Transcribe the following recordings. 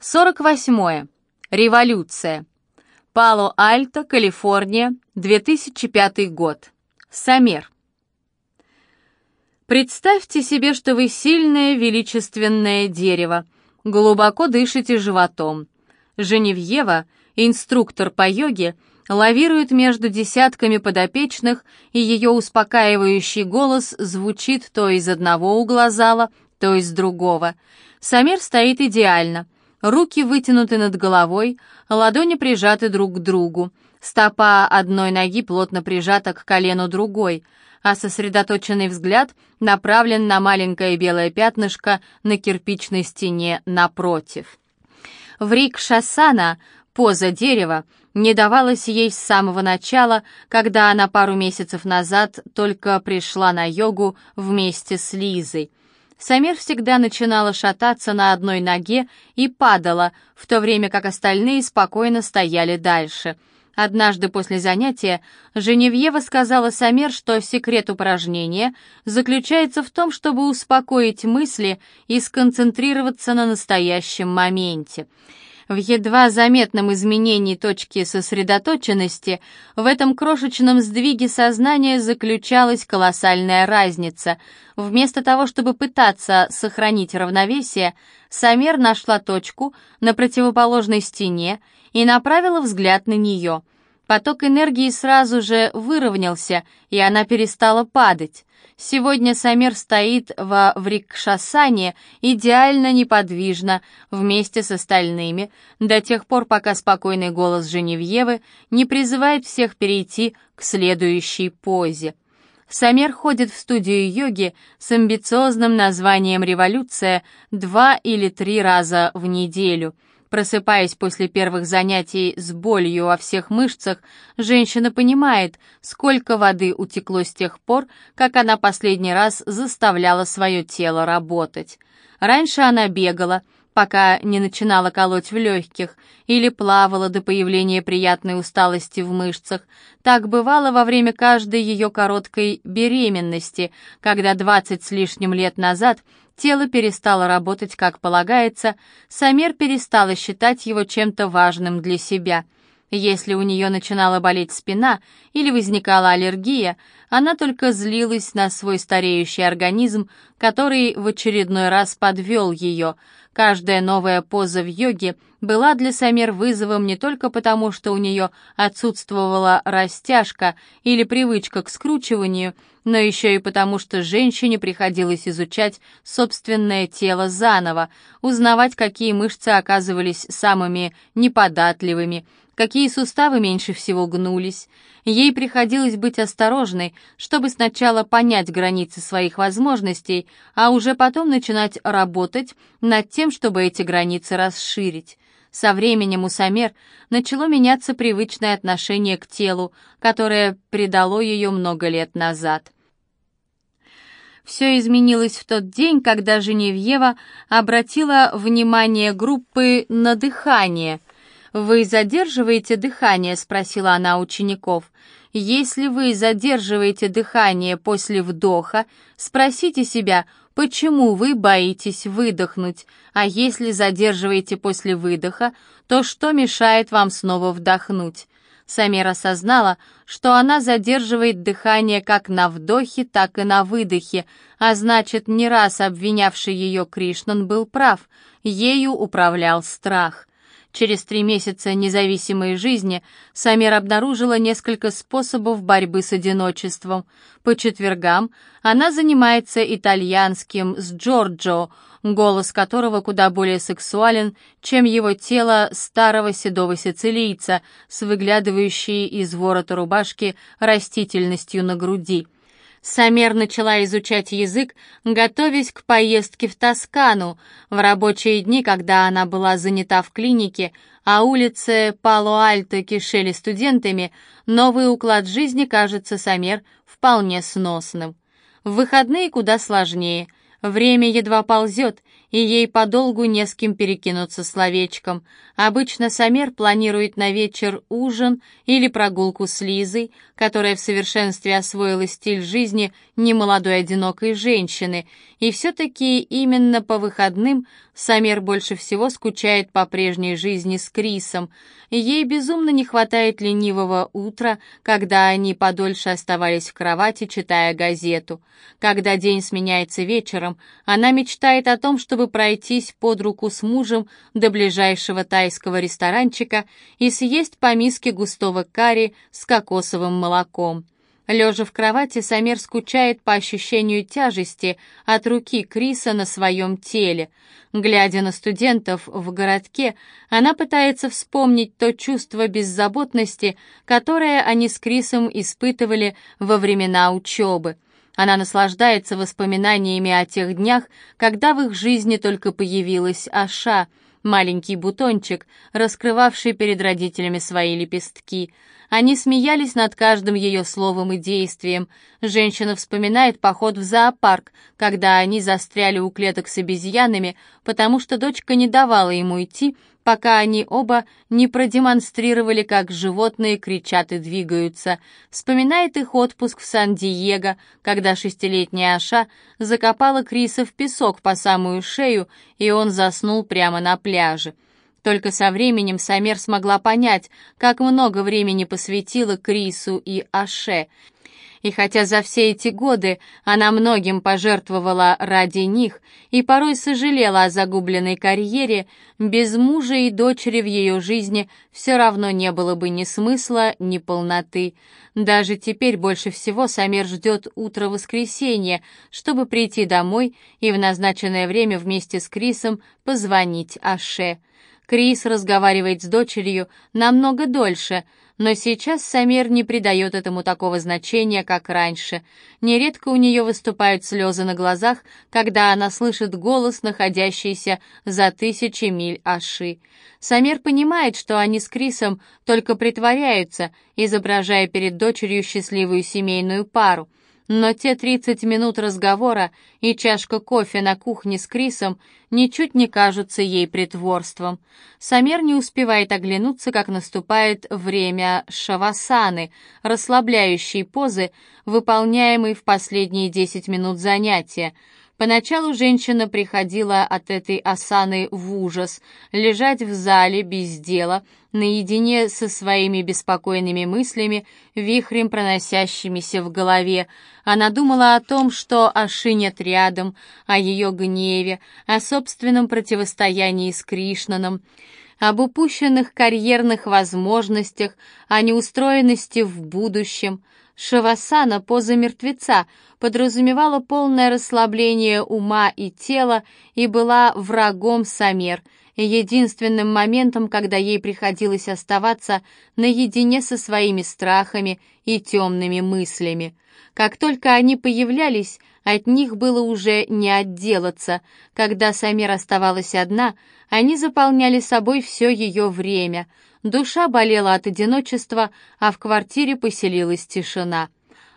48. Революция. Пало-Альто, Калифорния, 2005 год. Самер. Представьте себе, что вы сильное величественное дерево, глубоко дышите животом. Женевьева, инструктор по йоге, лавирует между десятками подопечных, и ее успокаивающий голос звучит то из одного угла зала, то из другого. Самир стоит идеально — Руки вытянуты над головой, ладони прижаты друг к другу. Стопа одной ноги плотно прижата к колену другой, а сосредоточенный взгляд направлен на маленькое белое пятнышко на кирпичной стене напротив. В рик Шасана, поза дерева, не давалась ей с самого начала, когда она пару месяцев назад только пришла на йогу вместе с Лизой. Самир всегда начинала шататься на одной ноге и падала, в то время как остальные спокойно стояли дальше. Однажды после занятия Женевьева сказала Самир, что секрет упражнения заключается в том, чтобы успокоить мысли и сконцентрироваться на настоящем моменте — в едва заметном изменении точки сосредоточенности в этом крошечном сдвиге сознания заключалась колоссальная разница. Вместо того, чтобы пытаться сохранить равновесие, Самер нашла точку на противоположной стене и направила взгляд на нее. Поток энергии сразу же выровнялся, и она перестала падать. Сегодня Самир стоит во Врикшасане идеально неподвижно вместе с остальными, до тех пор, пока спокойный голос Женевьевы не призывает всех перейти к следующей позе. Самир ходит в студию йоги с амбициозным названием «Революция» два или три раза в неделю — Просыпаясь после первых занятий с болью во всех мышцах, женщина понимает, сколько воды утекло с тех пор, как она последний раз заставляла свое тело работать. Раньше она бегала, пока не начинала колоть в легких, или плавала до появления приятной усталости в мышцах. Так бывало во время каждой ее короткой беременности, когда двадцать с лишним лет назад тело перестало работать как полагается, Самир перестала считать его чем-то важным для себя. Если у нее начинала болеть спина или возникала аллергия, она только злилась на свой стареющий организм, который в очередной раз подвел ее. Каждая новая поза в йоге была для Самир вызовом не только потому, что у нее отсутствовала растяжка или привычка к скручиванию, но еще и потому, что женщине приходилось изучать собственное тело заново, узнавать, какие мышцы оказывались самыми неподатливыми, какие суставы меньше всего гнулись. Ей приходилось быть осторожной, чтобы сначала понять границы своих возможностей, а уже потом начинать работать над тем, чтобы эти границы расширить. Со временем у Самер начало меняться привычное отношение к телу, которое предало ее много лет назад. Все изменилось в тот день, когда Женевьева обратила внимание группы на дыхание. «Вы задерживаете дыхание?» — спросила она учеников. «Если вы задерживаете дыхание после вдоха, спросите себя, почему вы боитесь выдохнуть, а если задерживаете после выдоха, то что мешает вам снова вдохнуть?» Самира осознала, что она задерживает дыхание как на вдохе, так и на выдохе, а значит, не раз обвинявший ее Кришнан был прав, ею управлял страх. Через три месяца независимой жизни Самир обнаружила несколько способов борьбы с одиночеством. По четвергам она занимается итальянским с Джорджо, голос которого куда более сексуален, чем его тело старого седого сицилийца с выглядывающей из ворота рубашки растительностью на груди. Самер начала изучать язык, готовясь к поездке в Тоскану. В рабочие дни, когда она была занята в клинике, а улицы Пало-Альто кишели студентами, новый уклад жизни кажется Самер вполне сносным. В выходные куда сложнее. Время едва ползет, и ей подолгу не с кем перекинуться словечком. Обычно Самер планирует на вечер ужин или прогулку с Лизой, которая в совершенстве освоила стиль жизни немолодой одинокой женщины, и все-таки именно по выходным Самер больше всего скучает по прежней жизни с Крисом. Ей безумно не хватает ленивого утра, когда они подольше оставались в кровати, читая газету. Когда день сменяется вечером, она мечтает о том, чтобы пройтись под руку с мужем до ближайшего тайского ресторанчика и съесть по миске густого карри с кокосовым молоком. Лежа в кровати, Самер скучает по ощущению тяжести от руки Криса на своем теле. Глядя на студентов в городке, она пытается вспомнить то чувство беззаботности, которое они с Крисом испытывали во времена учебы. Она наслаждается воспоминаниями о тех днях, когда в их жизни только появилась Аша, маленький бутончик, раскрывавший перед родителями свои лепестки — они смеялись над каждым ее словом и действием. Женщина вспоминает поход в зоопарк, когда они застряли у клеток с обезьянами, потому что дочка не давала ему идти, пока они оба не продемонстрировали, как животные кричат и двигаются. Вспоминает их отпуск в Сан-Диего, когда шестилетняя Аша закопала Криса в песок по самую шею, и он заснул прямо на пляже. Только со временем Самер смогла понять, как много времени посвятила Крису и Аше. И хотя за все эти годы она многим пожертвовала ради них и порой сожалела о загубленной карьере, без мужа и дочери в ее жизни все равно не было бы ни смысла, ни полноты. Даже теперь больше всего Самер ждет утро воскресенья, чтобы прийти домой и в назначенное время вместе с Крисом позвонить Аше. Крис разговаривает с дочерью намного дольше, но сейчас Самир не придает этому такого значения, как раньше. Нередко у нее выступают слезы на глазах, когда она слышит голос, находящийся за тысячи миль Аши. Самир понимает, что они с Крисом только притворяются, изображая перед дочерью счастливую семейную пару. Но те 30 минут разговора и чашка кофе на кухне с Крисом ничуть не кажутся ей притворством. Самер не успевает оглянуться, как наступает время шавасаны, расслабляющей позы, выполняемой в последние 10 минут занятия. Поначалу женщина приходила от этой асаны в ужас, лежать в зале без дела, наедине со своими беспокойными мыслями, вихрем проносящимися в голове. Она думала о том, что Аши нет рядом, о ее гневе, о собственном противостоянии с Кришнаном, об упущенных карьерных возможностях, о неустроенности в будущем. Шавасана, поза мертвеца, подразумевала полное расслабление ума и тела и была врагом Самер, единственным моментом, когда ей приходилось оставаться наедине со своими страхами и темными мыслями. Как только они появлялись, от них было уже не отделаться. Когда Самер оставалась одна, они заполняли собой все ее время — Душа болела от одиночества, а в квартире поселилась тишина.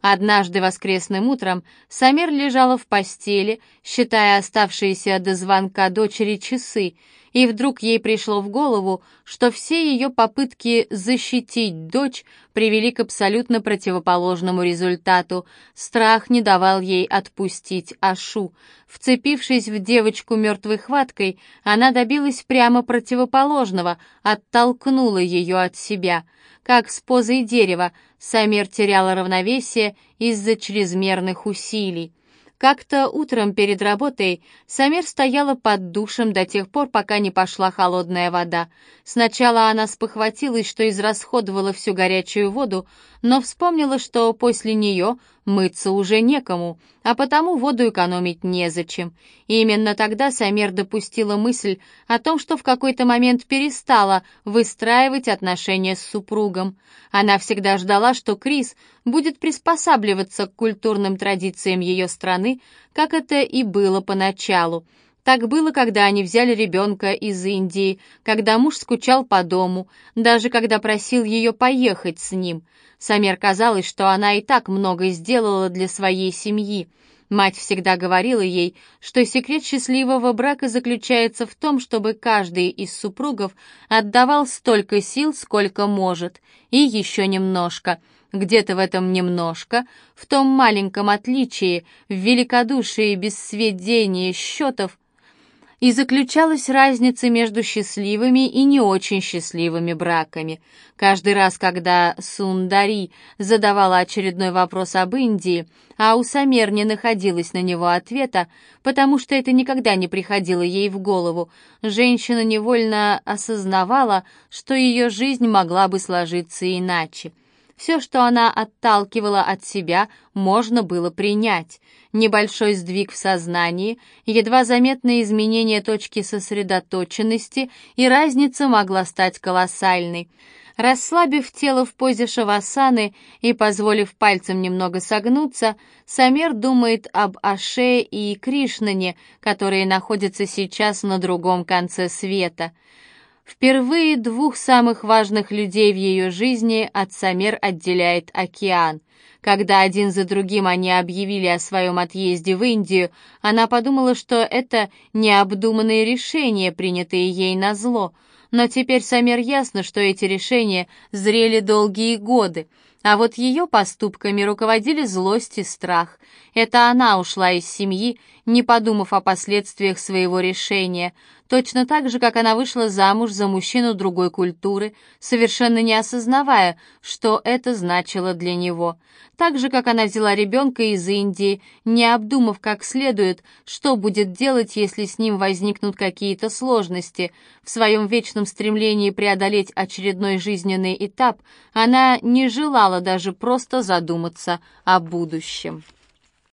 Однажды воскресным утром Самир лежала в постели, считая оставшиеся до звонка дочери часы, и вдруг ей пришло в голову, что все ее попытки защитить дочь привели к абсолютно противоположному результату. Страх не давал ей отпустить Ашу. Вцепившись в девочку мертвой хваткой, она добилась прямо противоположного, оттолкнула ее от себя. Как с позой дерева, Самир теряла равновесие из-за чрезмерных усилий. Как-то утром перед работой Самир стояла под душем до тех пор, пока не пошла холодная вода. Сначала она спохватилась, что израсходовала всю горячую воду, но вспомнила, что после нее мыться уже некому, а потому воду экономить незачем. И именно тогда Самер допустила мысль о том, что в какой-то момент перестала выстраивать отношения с супругом. Она всегда ждала, что Крис будет приспосабливаться к культурным традициям ее страны, как это и было поначалу. Так было, когда они взяли ребенка из Индии, когда муж скучал по дому, даже когда просил ее поехать с ним. Самер казалось, что она и так много сделала для своей семьи. Мать всегда говорила ей, что секрет счастливого брака заключается в том, чтобы каждый из супругов отдавал столько сил, сколько может, и еще немножко. Где-то в этом немножко, в том маленьком отличии, в великодушии и бессведении счетов, и заключалась разница между счастливыми и не очень счастливыми браками. Каждый раз, когда Сундари задавала очередной вопрос об Индии, а у Самер не находилось на него ответа, потому что это никогда не приходило ей в голову, женщина невольно осознавала, что ее жизнь могла бы сложиться иначе. Все, что она отталкивала от себя, можно было принять. Небольшой сдвиг в сознании, едва заметное изменение точки сосредоточенности, и разница могла стать колоссальной. Расслабив тело в позе шавасаны и позволив пальцам немного согнуться, Самер думает об Аше и Кришнане, которые находятся сейчас на другом конце света — Впервые двух самых важных людей в ее жизни от Самер отделяет океан. Когда один за другим они объявили о своем отъезде в Индию, она подумала, что это необдуманные решения, принятые ей на зло. Но теперь Самер ясно, что эти решения зрели долгие годы. А вот ее поступками руководили злость и страх. Это она ушла из семьи, не подумав о последствиях своего решения точно так же, как она вышла замуж за мужчину другой культуры, совершенно не осознавая, что это значило для него. Так же, как она взяла ребенка из Индии, не обдумав как следует, что будет делать, если с ним возникнут какие-то сложности. В своем вечном стремлении преодолеть очередной жизненный этап, она не желала даже просто задуматься о будущем.